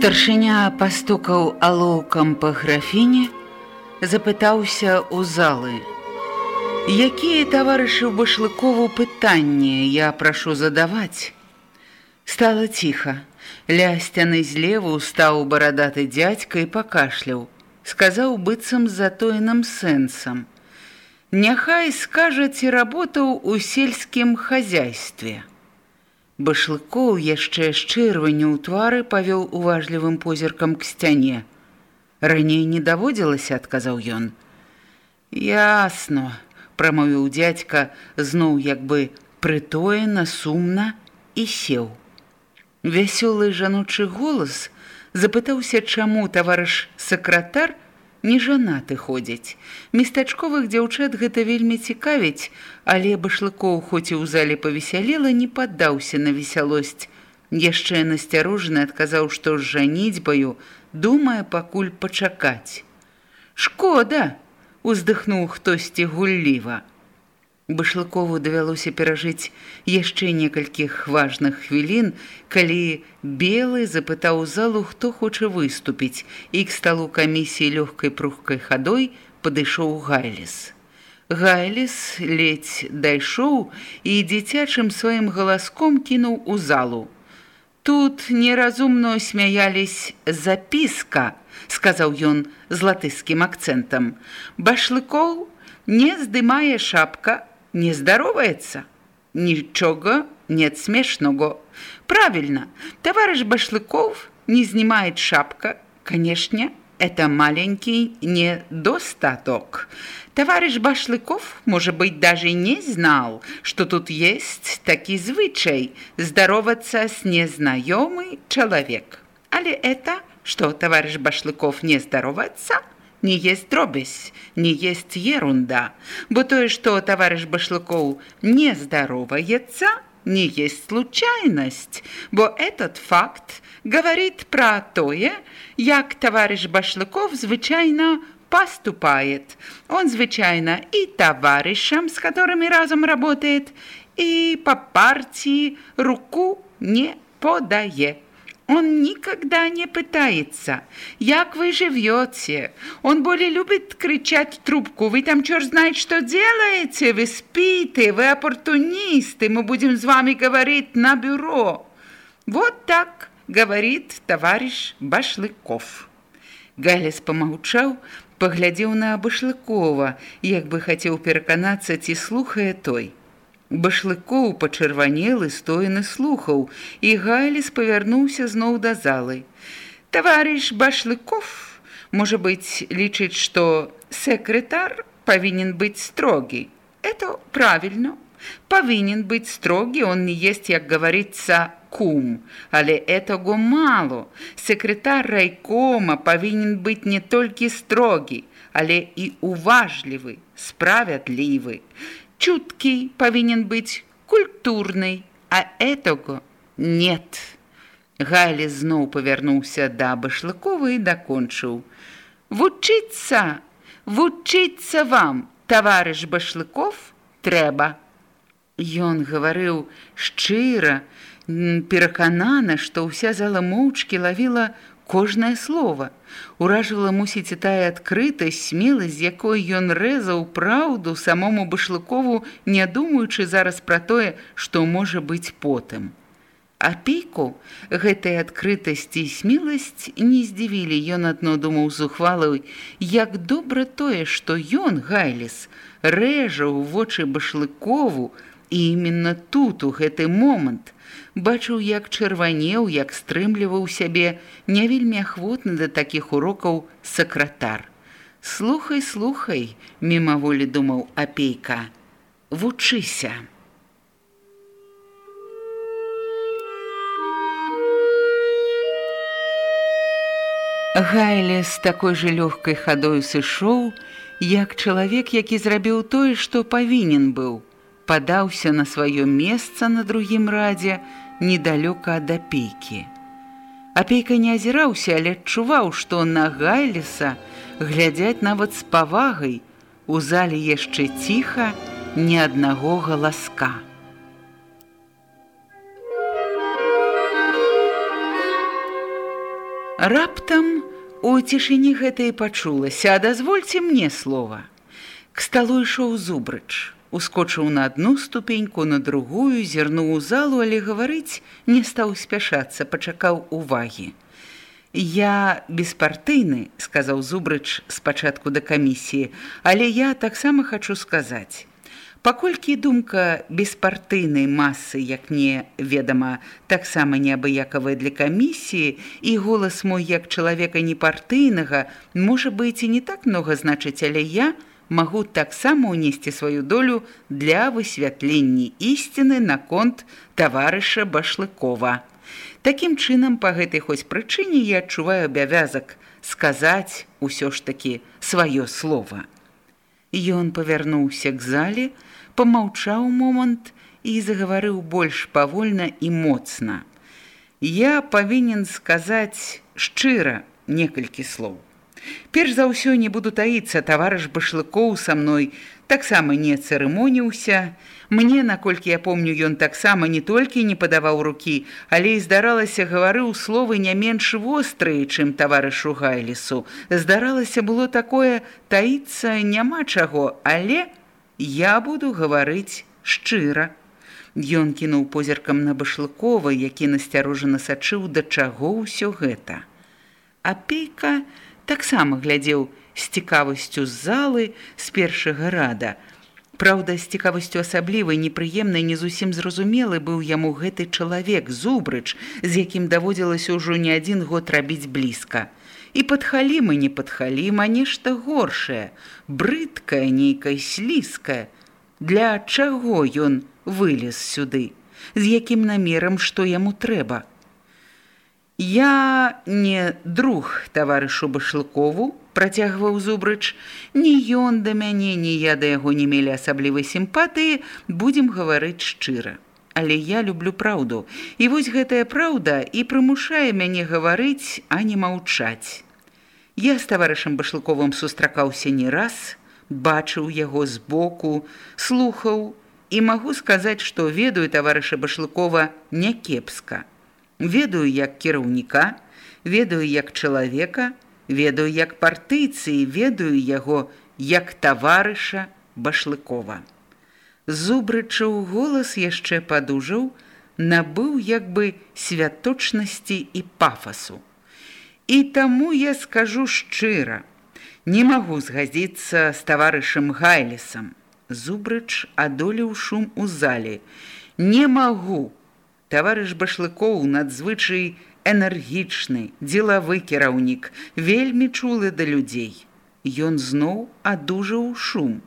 Старшыня пастукаў алоўкам па графіне, запытаўся ў залы: « Якія таварышы ў башлыкову пытанні я прашу задаваць? Стала ціха. Ля сцяны злеву стаў барадаты дзядзька і пакашляў, сказаў быццам затоеным сэнсам: « Няхай скажаце работаў у сельскім хазяйстве. Башлыкоў яшчэ з чырванню ў твары павёў уважлівым позіркам к сцяне. Раней не даводзілася, адказаў ён. Ясно, прамовіў дзядзька зноў як бы прытоена сумна і сеў. Вясёлы жаночы голас запытаўся, чаму таварыш сакратар, не жанаты ходзяць. Местачковых дзяўчат гэта вельмі цікавіць, але башлыкоў хоць і ў зале павесялела, не паддаўся на весялосць. Яшчэ насцярожаны адказаў, што з жаніцьбаю думае пакуль пачакаць. Шкода, уздыхнуў хтосьці гулліва. Башлыкову давялося перажыць яшчэ некалькіх важных хвілін, калі белы запытаў залу, хто хоча выступіць, і к сталу камісіі лёгкай прухкай хадой падышоў гайліс. Гайліс ледзь дайшоў і дзіцячым сваім галаском кінуў у залу. Тут неразумно смяялись запіска, сказаў ён з латыскім акцэнтам. Башлыкоў не здымае шапка, не здоровается. Ничего нет смешного. Правильно, товарищ Башлыков не снимает шапка. Конечно, это маленький недостаток. Товарищ Башлыков, может быть, даже не знал, что тут есть такой звычай здороваться с незнакомый человек. Але это, что товарищ Башлыков не здоровается – не есть дробязь, не есть ерунда, бо тое, што таварыш башлыкоў не здароваецца, не есть случайность, бо этот факт говорит про тое, як товарищ Башлыков звычайно поступает. Он звычайно и товарищам, с которыми разом работает, и по партии руку не подает. Он никогда не пытается. Як вы живете? Он более любит кричать трубку. Вы там черт знает, что делаете? Вы спите, вы оппортунисты. Мы будем с вами говорить на бюро. Вот так говорит товарищ Башлыков. Галес помолчал, поглядел на Башлыкова, як бы хотел переконаться, ці слухая той. Башлыкоў пачырванелы стоены слухаў, і Гайліс павярнуўся зноў да залы. Таварыш Башлыков, можа быць, лічыць, што секретар павінен быць строгі. Это правильно. Павінен быць строгі, он не есть, як говорится, кум, але этого мало. Секретар райкома павінен быць не толькі строгі, але і уважлівы, справядлівы чуткий повинен быть культурный, а этого нет. Галі зноў павярнуўся да башлыкова і дакончыў: Вучыцца, вучыцца вам, таварыш башлыков трэба. Ён гаварыў шчыра, пераканана, што ўся зала моўчкі лавіла кожнае слово. Уражыла мусіць і тая адкрытасць, смеласць, з якой ён рэзаў праўду самому башлыкову, не думаючы зараз пра тое, што можа быць потым. апейку гэтая адкрытасць і смеласць не здзівілі ён адно думаў зухвалаў як добра тое што ён гайліс рэжа ў вочы башлыкову і именно тут у гэты момант бачыў як чырванеў як стрымліваў сябе не вельмі ахвотны да такіх урокаў сакратар. Слухай слухай мімаволі думаў апейка вучыся Гайле з такой жа лёгкай хадою сышоў, як чалавек, які зрабіў тое, што павінен быў, падаўся на сваё месца на другім радзе недалёка ад апейкі. Апейка не азіраўся, але адчуваў, што на Гайлеса глядзяць нават з павагай, у зале яшчэ ціха ні аднаго галаска. Раптам у цішыні гэта і пачулася, а дазвольце мне слова. К сталу ішоў зубрыч, ускочыў на адну ступеньку, на другую, зірнуў у залу, але гаварыць не стаў спяшацца, пачакаў увагі. Я беспартыйны, сказаў зубрыч спачатку да камісіі, але я таксама хачу сказаць. Паколькі думка беспартыйнай масы, як мне ведама, таксама неабыякавая для камісіі, і голас мой як чалавека непартыйнага, можа быць і не так многа значыць, але я магу таксама ўнесці сваю долю для высвятлення ісціны наконт таварыша Башлыкова. Такім чынам, па гэтай хоць прычыне я адчуваю абавязак сказаць усё ж такі сваё слова. Ён павярнуўся к зале, памаўчаў момант і загаварыў больш павольна і моцна. Я павінен сказаць шчыра некалькі слоў. Перш за ўсё не буду таіцца, таварыш башлыкоў са мной таксама не цырымоніўся. Мне, наколькі я помню, ён таксама не толькі не падаваў рукі, але і здаралася гаварыў словы не менш вострыя, чым таварышу Гайлісу. Здаралася было такое таіцца няма чаго, але, я буду гаварыць шчыра. Ён кінуў позіркам на башлыкова, які насцярожана сачыў да чаго ўсё гэта. Апейка таксама глядзеў з цікавасцю з залы з першага рада. Праўда, з цікавасцю асаблівай непрыемнай не зусім зразумелы быў яму гэты чалавек зубрыч, з якім даводзілася ўжо не адзін год рабіць блізка. І падхаліма не падхаліма нешта горшае, брыдкае, нейкае слізкае. Для чаго ён вылез сюды, з якім намерам, што яму трэба. Я не друг таварышу башлыкову, працягваў зубрыч, ні ён да мяне, ні я да яго не мелі асаблівай сімпатыі, будзем гаварыць шчыра але я люблю праўду. І вось гэтая праўда і прымушае мяне гаварыць, а не маўчаць. Я з таварышам башлыковым сустракаўся не раз, бачыў яго збоку, слухаў і магу сказаць, што ведаю таварыша башлыкова някепска. Ведаю як кіраўніка, ведаю як чалавека, ведаю як партыйцы і ведаю яго як таварыша башлыкова зубрычаў голас яшчэ падужаў, набыў як бы святочнасці і пафасу. І таму я скажу шчыра, не магу згадзіцца з таварышам Гайлісам. Зубрыч адолеў шум у зале. Не магу. Таварыш башлыкоў надзвычай энергічны, дзелавы кіраўнік, вельмі чулы да людзей. Ён зноў адужаў шум.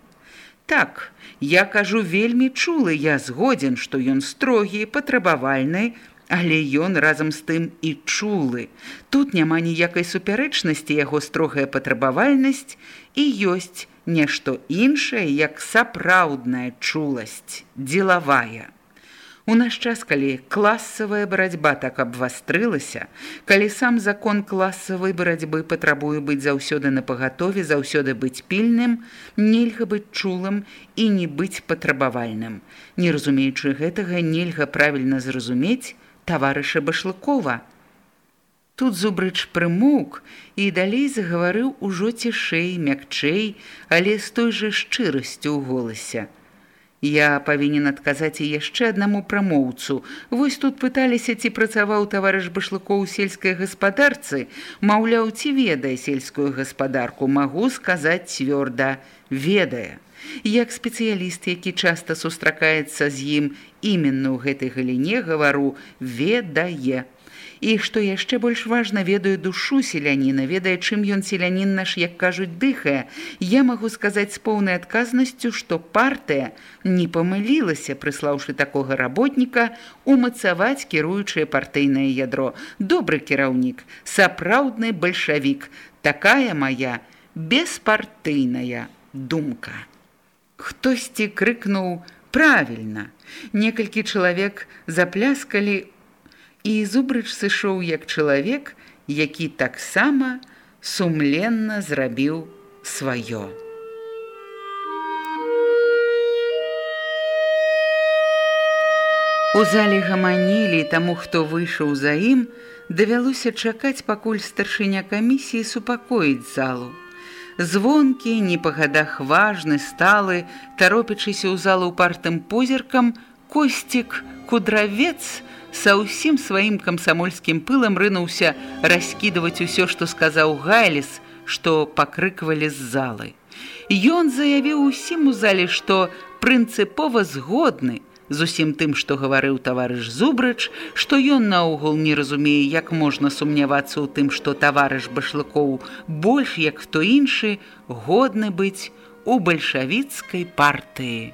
Так, я кажу вельмі чулы, я згодзен, што ён строгі, патрабавальны, але ён разам з тым і чулы. Тут няма ніякай супярэчнасці яго строгая патрабавальнасць і ёсць нешто іншае, як сапраўдная чуласць, дзелавая. У наш час, калі класавая барацьба так абвастрылася, калі сам закон класавай барацьбы патрабуе быць заўсёды на пагатове, заўсёды быць пільным, нельга быць чулым і не быць патрабавальным. Не разумеючы гэтага, нельга правільна зразумець таварыша Башлыкова. Тут зубрыч прымук і далей загаварыў ужо цішэй, мякчэй, але з той жа шчырасцю ў голасе. Я павінен адказаць і яшчэ аднаму прамоўцу. Вось тут пыталіся, ці працаваў таварыш башлыкоў у сельскай гаспадарцы. Маўляў, ці ведае сельскую гаспадарку, магу сказаць цвёрда, ведае. Як спецыяліст, які часта сустракаецца з ім іменна ў гэтай галіне, гавару, ведае. І што яшчэ больш важна, ведаю душу селяніна, ведае, чым ён селянін наш, як кажуць, дыхае. Я магу сказаць з поўнай адказнасцю, што партыя не памылілася, прыслаўшы такога работніка, умацаваць кіруючае партыйнае ядро. Добры кіраўнік, сапраўдны бальшавік, такая моя беспартыйная думка. Хтосьці крыкнуў правільна. Некалькі чалавек запляскалі і зубрыч сышоў як чалавек, які таксама сумленна зрабіў сваё. У зале гаманілі таму, хто выйшаў за ім, давялося чакаць, пакуль старшыня камісіі супакоіць залу. Звонкі, не па гадах важны, сталы, таропячыся ў залу партым позіркам, косцік, кудравец, са ўсім сваім камсамольскім пылам рынуўся раскідываць усё, што сказаў Гайліс, што пакрыквалі з залы. Ён заявіў усім у зале, што прынцыпова згодны з усім тым, што гаварыў таварыш Зубрыч, што ён наогул не разумее, як можна сумнявацца ў тым, што таварыш башлыкоў больш як хто іншы годны быць у бальшавіцкай партыі.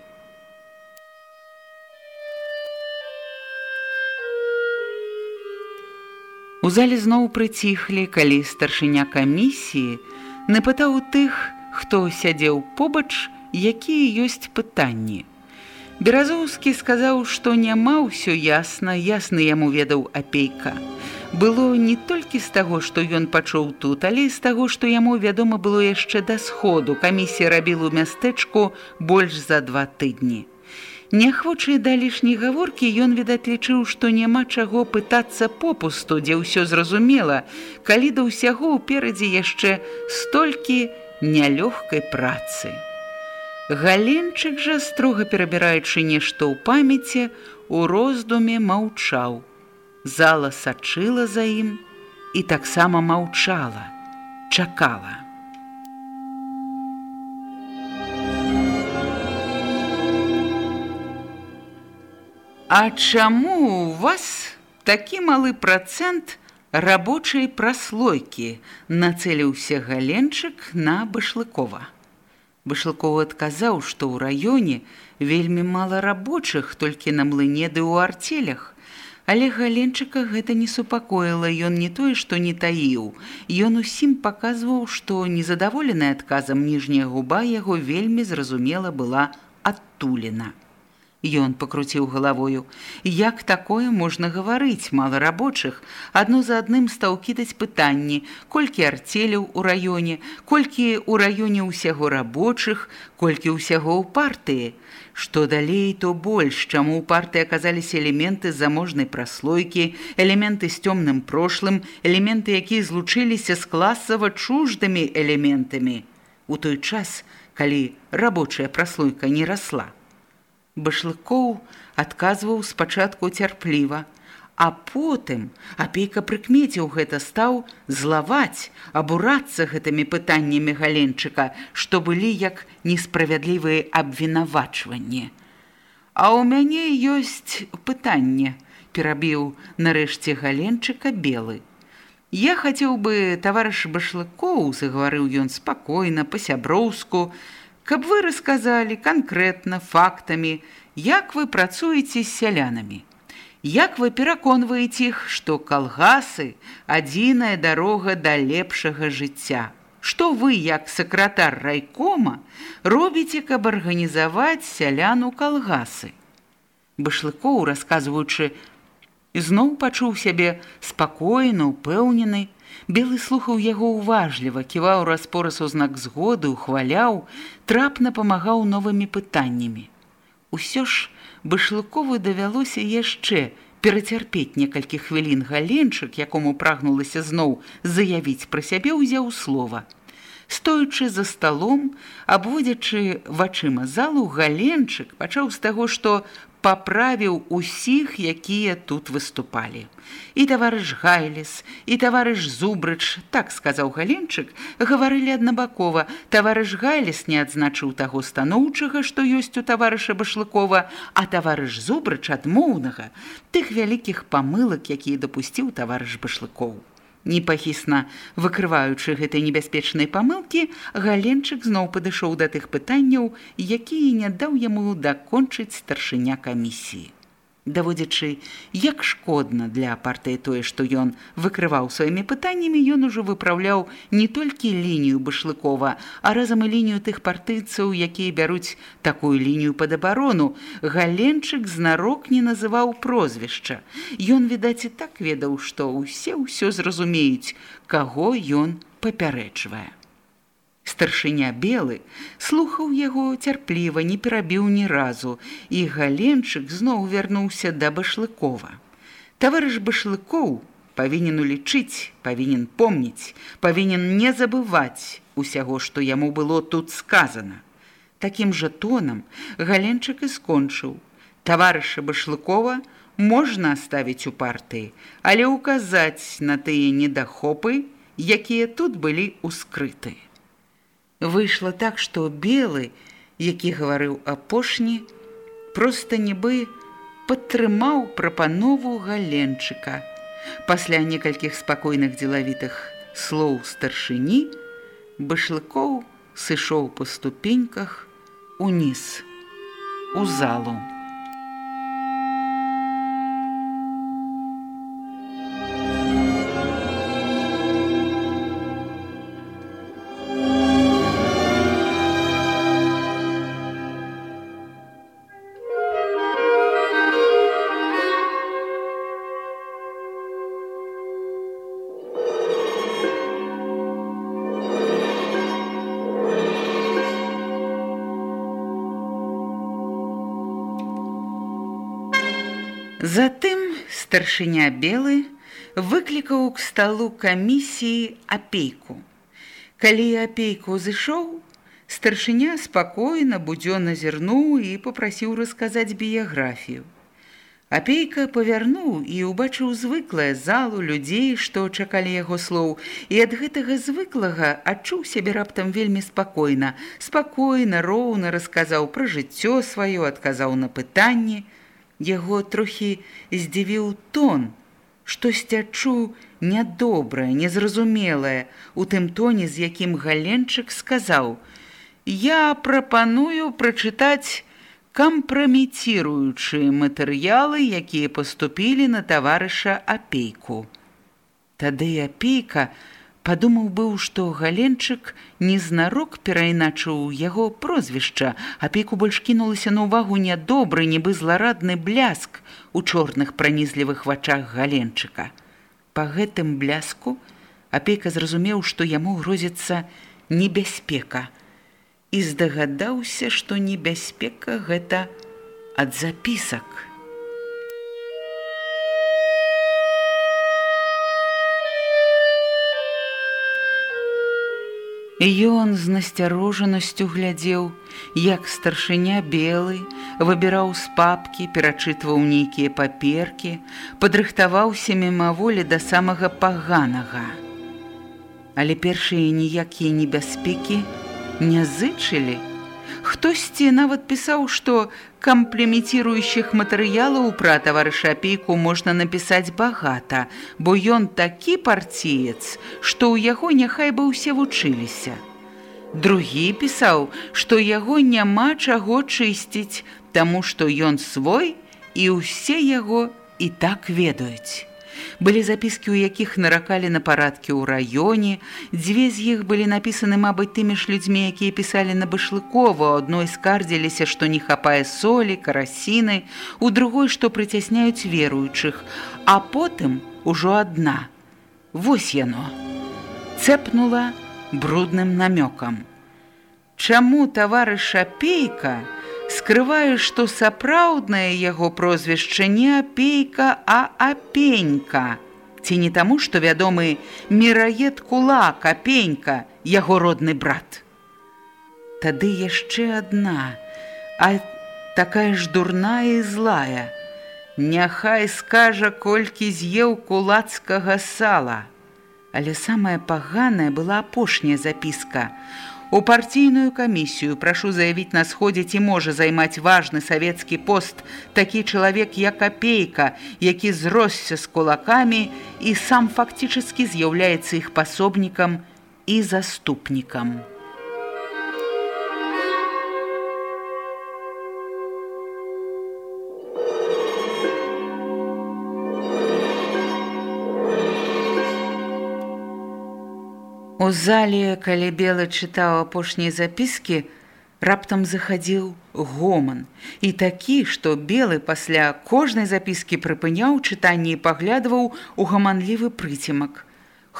У зале зноў прыціхлі, калі старшыня камісіі напытаў тых, хто сядзеў побач, якія ёсць пытанні. Беразоўскі сказаў, што няма ўсё ясна, ясны яму ведаў апейка. Было не толькі з таго, што ён пачуў тут, але з таго, што яму вядома было яшчэ да сходу. Камісія рабіла ў мястэчку больш за два тыдні. Няхвочай да лішняй гаворкі ён, відаць, лічыў, што няма чаго пытацца попусту, дзе ўсё зразумела, калі да ўсяго ўперадзе яшчэ столькі нялёгкай працы. Галенчык жа, строга перабіраючы нешта ў памяці, у роздуме маўчаў. Зала сачыла за ім і таксама маўчала, чакала. А чаму у вас такі малы працэнт рабочай праслойкі нацэліўся галенчык на башлыкова. Башлыкова адказаў, што ў раёне вельмі мала рабочых толькі на млыне ды ў арцелях. Але галенчыка гэта не супакоіла, ён не тое, што не таіў. Ён усім паказваў, што незадаволены адказам ніжняя губа яго вельмі зразумела была адтулена. Ён пакруціў галавою. Як такое можна гаварыць мала рабочых, адно за адным стаў кідаць пытанні, колькі арцеляў у раёне, колькі ў раёне ўсяго рабочых, колькі ўсяго ў партыі. Што далей, то больш, чаму ў партыі аказаліся элементы заможнай праслойкі, элементы з цёмным прошлым, элементы, якія злучыліся з класава чуждымі элементамі. У той час, калі рабочая праслойка не расла. Башлыкоў адказваў спачатку цярпліва, а потым апейка прыкмеціў гэта стаў злаваць, абурацца гэтымі пытаннямі галенчыка, што былі як несправядлівыя абвінавачванні. А ў мяне ёсць пытанне, перабіў нарэшце галенчыка белы. Я хацеў бы таварыш башлыкоў, загаварыў ён спакойна, па-сяброўску, каб вы расказалі канкрэтна фактамі, як вы працуеце з сялянамі. Як вы пераконваеце іх, што калгасы адзіная дарога да лепшага жыцця. Што вы, як сакратар райкома, робіце, каб арганізаваць сяляну калгасы. Башлыкоў, расказваючы, зноў пачуў сябе спакойна, упэўнены, Белы слухаў яго ўважліва, ківаў распораз у знак згоды, ухваляў, трапна памагаў новымі пытаннямі. Усё ж башлыкову давялося яшчэ перацярпець некалькі хвілін галенчык, якому прагнулася зноў заявіць пра сябе ўзяў слова. Стоючы за сталом, абводзячы вачыма залу, галенчык пачаў з таго, што паправіў усіх, якія тут выступалі. І таварыш Гайлес, і таварыш Зубрыч, так сказаў галенчык, гаварылі аднабакова. Таварыш Гайлес не адзначыў таго станоўчага, што ёсць у таварыша Башлыкова, а таварыш Зубрыч адмоўнага, тых вялікіх памылак, якія дапусціў таварыш Башлыкоў. Непахісна. Выкрываючы гэтай небяспечнай памылкі, галенчык зноў падышоў да тых пытанняў, якія не даў яму дакончыць старшыня камісіі даводзячы як шкодна для партыі тое што ён выкрываў сваімі пытаннямі ён ужо выпраўляў не толькі лінію башлыкова а разам і лінію тых партыйцаў якія бяруць такую лінію пад абарону. Галенчык знарок не называў прозвішча. Ён відаць і так ведаў што ўсе ўсё зразумеюць каго ён папярэчвае Старшыня белы слухаў яго цярпліва, не перабіў ні разу, і галенчык зноў вярнуўся да башлыкова. Таварыш башлыкоў павінен улічыць, павінен помніць, павінен не забываць усяго, што яму было тут сказана. Такім жа тонам галенчык і скончыў. Таварыша башлыкова можна аставіць у партыі, але ўказаць на тыя недахопы, якія тут былі ускрытыя. Выйшла так, што белы, які гаварыў апошні, проста нібы падтрымаў прапанову галенчыка. Пасля некалькіх спакойных дзелавітых слоў старшыні, башлыкоў сышоў па ступеньках уніз у залу. Старшыня белы выклікаў к сталу камісіі апейку. Калі апейку зышоў, старшыня спакойна будзённа зірнуў і попрасіў расказаць біяграфію. Апейка павярнуў і ўбачыў звыклае залу людзей, што чакалі яго слоў, і ад гэтага звыклага адчуў сябе раптам вельмі спакойна, спакойна, роўна расказаў пра жыццё сваё, адказаў на пытанні, Яго трохі здзівіў тон, штосьці адчуў нядобрае, незразумелае у тым тоне, з якім галенчык сказаў: « Я прапаную прачытаць кампраміціруючыя матэрыялы, якія паступілі на таварыша апейку. Тады апейка, Падумаў быў, што галенчык незнарок перайначыў яго прозвішча, апеку больш кінулася на ўвагу нядобры, нібы зларадны бляск у чорных пранізлівых вачах галенчыка. Па гэтым бляску апейка зразумеў, што яму грозіцца небяспека і здагадаўся, што небяспека гэта ад запісак. Ён з насцярожанасцю глядзеў, як старшыня белы выбіраў з папкі, перачытваў нейкія паперкі, падрыхтаваўся мімаволі да самага паганага. Але першыя ніякія небяспекі не зычылі, Хтосьці нават пісаў, што камплементіруючых матэрыялаў пра таварыша апейку можна напісаць багата, бо ён такі парціец, што ў яго няхай бы ўсе вучыліся. Другі пісаў, што яго няма чаго чысціць, таму што ён свой і ўсе яго і так ведаюць. Былі запіскі, у якіх наракалі на парадкі ў раёне. Дзве з іх былі напісаны, мабыць, тымі ж людзьмі, якія пісалі на башлыкова, адной скардзіліся, што не хапае солі, карасіны, у другой, што прыцясняюць веруючых, а потым ужо адна. Вось яно. Цэпнула брудным намёкам. Чаму таварыша пейка, скрывае, што сапраўднае яго прозвішча не апейка, а апенька. ці не таму, што вядомы міраед кула, капенька, яго родны брат. Тады яшчэ адна, а такая ж дурная і злая. Няхай скажа, колькі з'еў кулацкага сала. Але самая паганая была апошняя запіска. У партійную камісію прашу заявіць на сходзе ці можа займаць важны савецкі пост такі чалавек як капейка, які зросся з кулакамі і сам фактически з'яўляецца іх пасобнікам і заступнікам. У зале, калі белы чытаў апошнія запіскі, раптам захадзіў гоман. І такі, што белы пасля кожнай запіскі прыпыняў чытанне і паглядваў у гаманлівы прыцемак.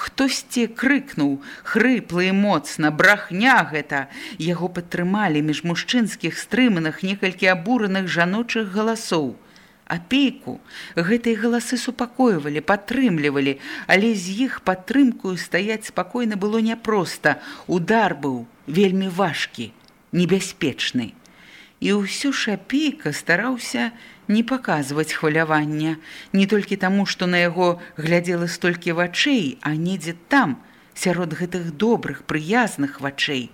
Хтосьці крыкнуў, хрыплы і моцна, брахня гэта. Яго падтрымалі між мужчынскіх стрыманых некалькі абураных жаночых галасоў апейку гэтыя галасы супакойвалі падтрымлівалі але з іх падтрымкую стаяць спакойна было няпроста. Удар быў вельмі важкі небяспечны. І ўсё ж апейка стараўся не паказваць хвалявання не толькі таму што на яго глядзела столькі вачэй а недзе там сярод гэтых добрых прыязных вачэй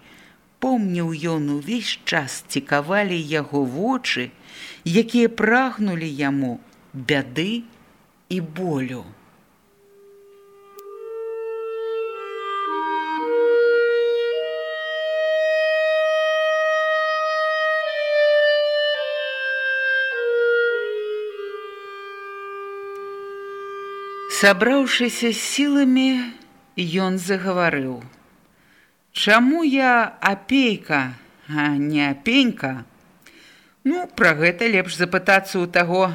помніў ён увесь час цікавалі яго вочы якія прагнулі яму бяды і болю. Сабраўшыся сіламі, ён загаварыў: « Чаму я апейка, а не апенька, Ну, пра гэта лепш запытацца ў таго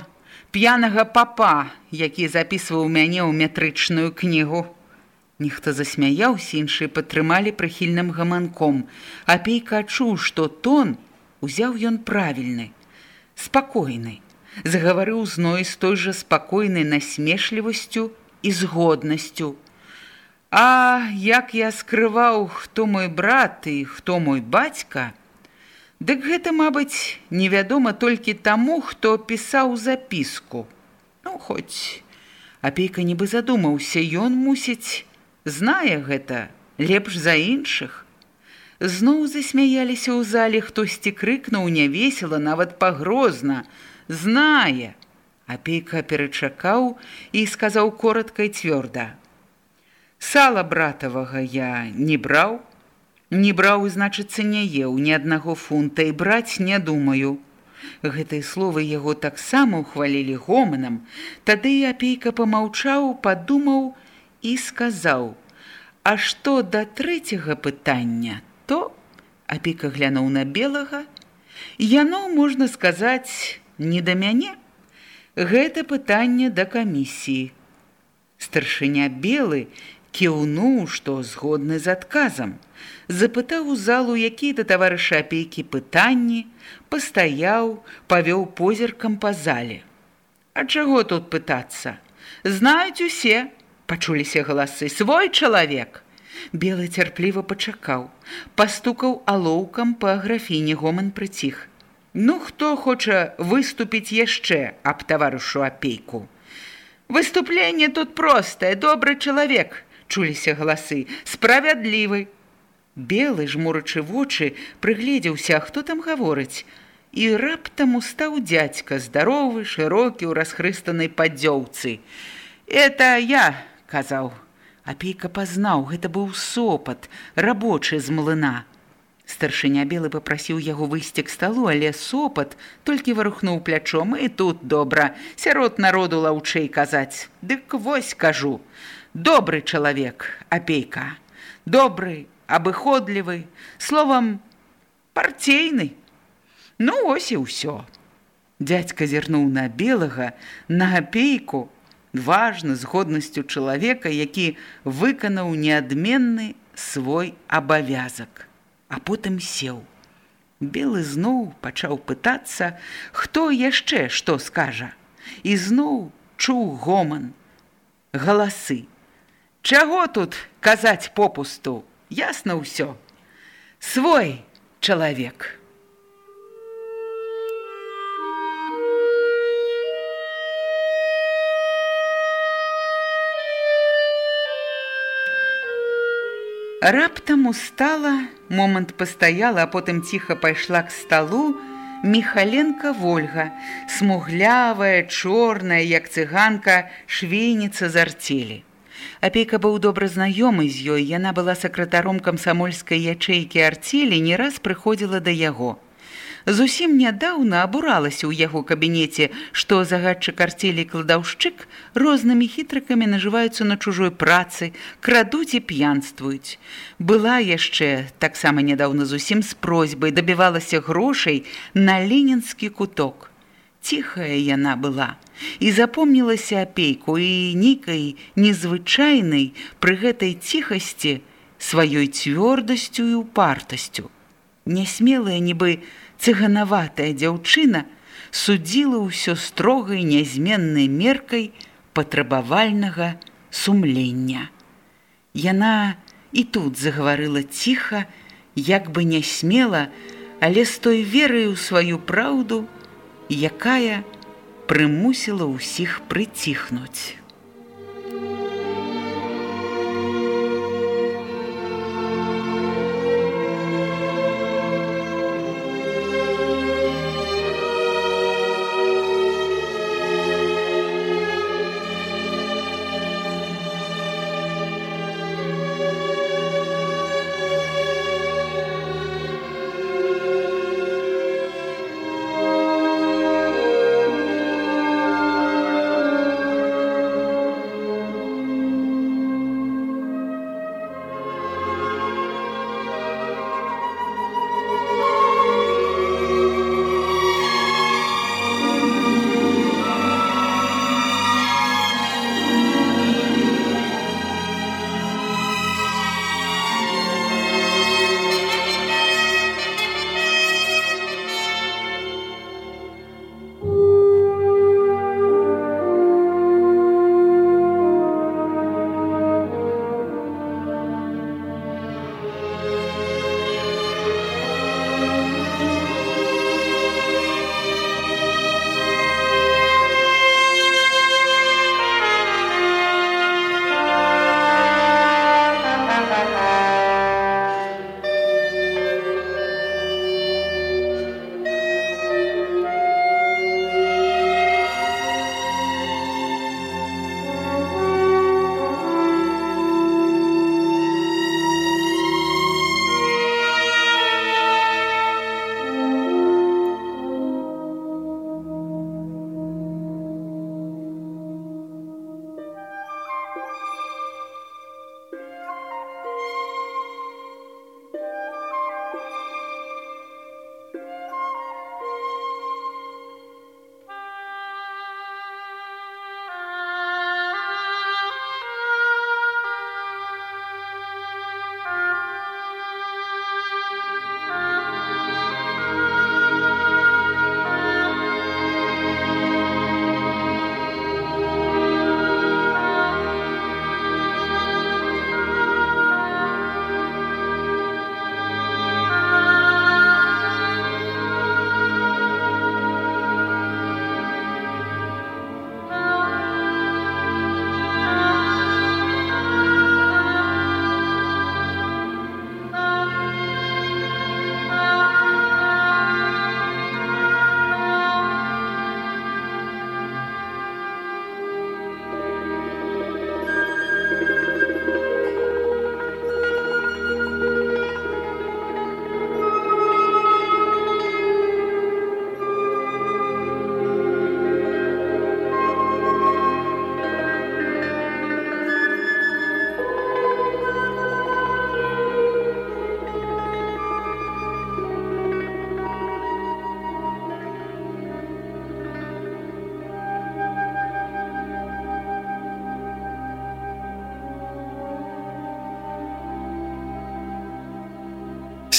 п'янага папа, які запісваў мяне ў метрычную кнігу. Ніхто засмяяўся, іншыя падтрымалі прыхільным гаманком. Апейка адчуў, што тон узяў ён правільны, спакойны, загаварыў зной з той жа спакойнай насмешлівасцю і згоднасцю. А як я скрываў, хто мой брат і хто мой бацька, Дык гэта, мабыць, невядома толькі таму, хто пісаў запіску. Ну, хоць апейка нібы задумаўся, ён мусіць, знае гэта лепш за іншых. Зноў засмяяліся ў зале, хтосьці крыкнуў нявесела, нават пагрозна: « Знае! Апейка перачакаў і сказаў коротка і цвёрда: « Сала братавага я не браў, Не браў, значыцца, не еў ні аднаго фунта і браць не думаю. Гэтыя словы яго таксама ўхвалілі гоманам. Тады апейка помаўчаў, падумаў і сказаў: « А што да трэцяга пытання, то апека глянуў на белага, Яно можна сказаць не да мяне. Гэта пытанне да камісіі. Старшыня белы кіўнуў, што згодны з адказам запытаў у залу якія-то таварышы апейкі пытанні, пастаяў, павёў позіркам па зале. А чаго тут пытацца? Знаюць усе, пачуліся галасы, свой чалавек. Белы цярпліва пачакаў, пастукаў алоўкам па графіне гоман прыціх. Ну хто хоча выступіць яшчэ аб таварышу апейку? Выступленне тут простае, добры чалавек, чуліся галасы, справядлівы, Белы, жмурачы вочы, прыгледзеўся, хто там гаворыць. І раптам устаў дзядзька, здаровы, шырокі ў расхрыстанай падзёўцы. «Это я», – казаў. Апейка пазнаў, гэта быў сопат, рабочы з млына. Старшыня белы папрасіў яго выйсці к сталу, але сопат толькі варухнуў плячом, і тут добра, сярод народу лаўчэй казаць. Дык вось кажу, добры чалавек, апейка, добры, абыходлівы, словам партейны. Ну ось і ўсё. Дядька зірнуў на белага, на апейку, важна з годнасцю чалавека, які выканаў неадменны свой абавязак, а потым сеў. Белы зноў пачаў пытацца, хто яшчэ што скажа. І зноў чуў гоман. галасы. Чаго тут казаць попусту? Ясна ўсё. Свой чалавек. Раптам устала, момант пастаяла, а потым ціха пайшла к сталу, Михаленко Вольга, смуглявая, чорная, як цыганка, швейніца з арцелі. Апейка быў добра знаёмы з ёй, яна была сакратаром камсамольскай ячэйкі арцелі, не раз прыходзіла да яго. Зусім нядаўна абуралася ў яго кабінеце, што загадчык арцелі кладаўшчык рознымі хітрыкамі нажываюцца на чужой працы, крадуць і п'янствуюць. Была яшчэ, таксама нядаўна зусім з просьбай, дабівалася грошай на ленінскі куток. Ціхая яна была і запомнілася апейку і нейкай незвычайнай пры гэтай ціхасці сваёй цвёрдасцю і упартасцю. Нясмелая нібы цыганаватая дзяўчына судзіла ўсё строгай нязменнай меркай патрабавальнага сумлення. Яна і тут загаварыла ціха, як бы не смела, але з той верай у сваю праўду, якая прымусіла ўсіх прыціхнуць.